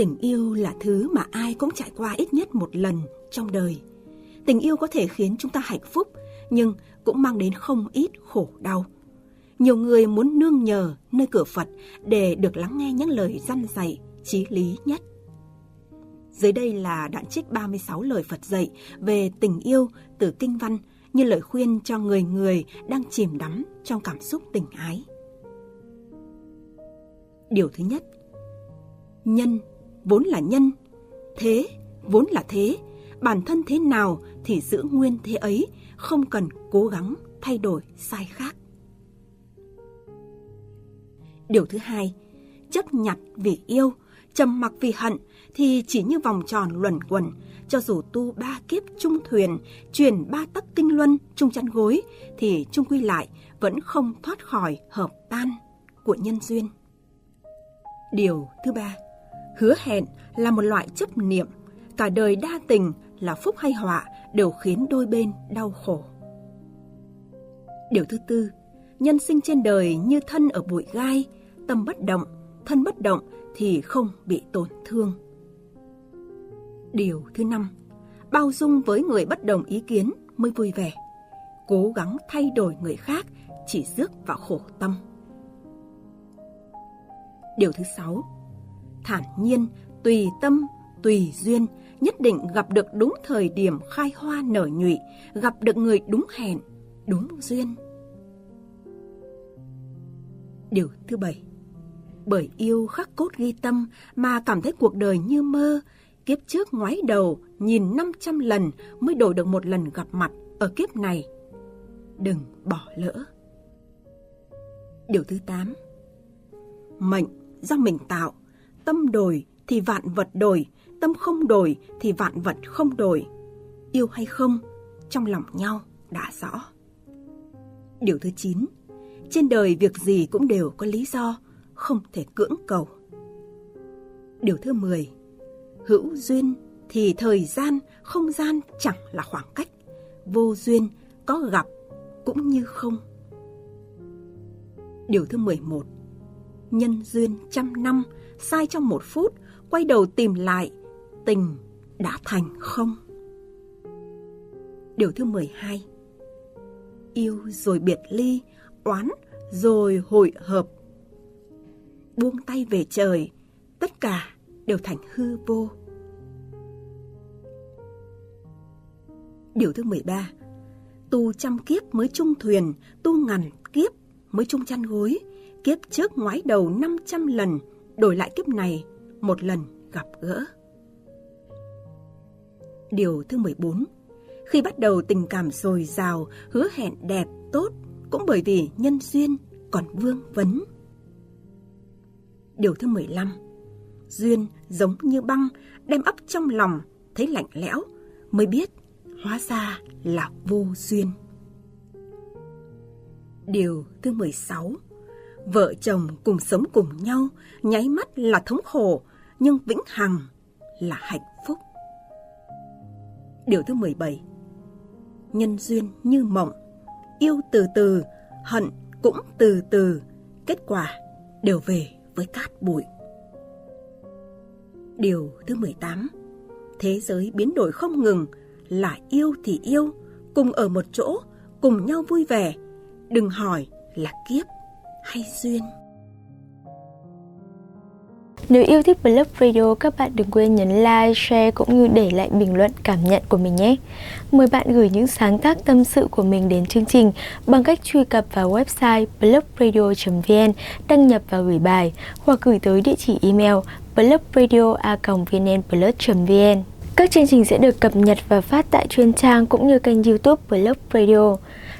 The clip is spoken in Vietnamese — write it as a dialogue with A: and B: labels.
A: Tình yêu là thứ mà ai cũng trải qua ít nhất một lần trong đời. Tình yêu có thể khiến chúng ta hạnh phúc, nhưng cũng mang đến không ít khổ đau. Nhiều người muốn nương nhờ nơi cửa Phật để được lắng nghe những lời răn dạy, chí lý nhất. Dưới đây là đoạn trích 36 lời Phật dạy về tình yêu từ kinh văn như lời khuyên cho người người đang chìm đắm trong cảm xúc tình ái. Điều thứ nhất, nhân vốn là nhân, thế vốn là thế, bản thân thế nào thì giữ nguyên thế ấy, không cần cố gắng thay đổi sai khác. Điều thứ hai, chấp nhặt vì yêu, trầm mặc vì hận thì chỉ như vòng tròn luẩn quẩn, cho dù tu ba kiếp trung thuyền, truyền ba tắc kinh luân chung chăn gối, thì chung quy lại vẫn không thoát khỏi hợp tan của nhân duyên. Điều thứ ba, hứa hẹn là một loại chấp niệm, cả đời đa tình là phúc hay họa đều khiến đôi bên đau khổ. Điều thứ tư, nhân sinh trên đời như thân ở bụi gai, tâm bất động, thân bất động thì không bị tổn thương. Điều thứ năm, bao dung với người bất đồng ý kiến mới vui vẻ. Cố gắng thay đổi người khác chỉ rước vào khổ tâm. Điều thứ sáu, thản nhiên, tùy tâm, tùy duyên, nhất định gặp được đúng thời điểm khai hoa nở nhụy, gặp được người đúng hẹn, đúng duyên. Điều thứ bảy, bởi yêu khắc cốt ghi tâm mà cảm thấy cuộc đời như mơ, kiếp trước ngoái đầu nhìn 500 lần mới đổi được một lần gặp mặt ở kiếp này. Đừng bỏ lỡ. Điều thứ 8 Mệnh do mình tạo, tâm đổi thì vạn vật đổi, tâm không đổi thì vạn vật không đổi. Yêu hay không, trong lòng nhau đã rõ. Điều thứ 9 Trên đời việc gì cũng đều có lý do, không thể cưỡng cầu. Điều thứ 10 Hữu duyên thì thời gian, không gian chẳng là khoảng cách. Vô duyên có gặp cũng như không. Điều thứ 11 Nhân duyên trăm năm, sai trong một phút, quay đầu tìm lại, tình đã thành không. Điều thứ 12 Yêu rồi biệt ly, oán rồi hội hợp. Buông tay về trời, tất cả đều thành hư vô. Điều thứ 13 Tu trăm kiếp mới chung thuyền, tu ngàn kiếp mới chung chăn gối. Kiếp trước ngoái đầu 500 lần, đổi lại kiếp này một lần gặp gỡ. Điều thứ 14 Khi bắt đầu tình cảm dồi dào, hứa hẹn đẹp, tốt, cũng bởi vì nhân duyên còn vương vấn. Điều thứ 15 Duyên giống như băng, đem ấp trong lòng, thấy lạnh lẽo, mới biết hóa ra là vô duyên. Điều thứ 16 Vợ chồng cùng sống cùng nhau, nháy mắt là thống khổ, nhưng vĩnh hằng là hạnh phúc. Điều thứ 17 Nhân duyên như mộng, yêu từ từ, hận cũng từ từ, kết quả đều về với cát bụi. Điều thứ 18 Thế giới biến đổi không ngừng, là yêu thì yêu, cùng ở một chỗ, cùng nhau vui vẻ. Đừng hỏi là kiếp hay duyên.
B: Nếu yêu thích Blog Radio, các bạn đừng quên nhấn like, share cũng như để lại bình luận cảm nhận của mình nhé. Mời bạn gửi những sáng tác tâm sự của mình đến chương trình bằng cách truy cập vào website blogradio.vn, đăng nhập và gửi bài hoặc gửi tới địa chỉ email blogradio.vnplus.vn. Các chương trình sẽ được cập nhật và phát tại chuyên trang cũng như kênh youtube Blog Radio.